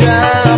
bakal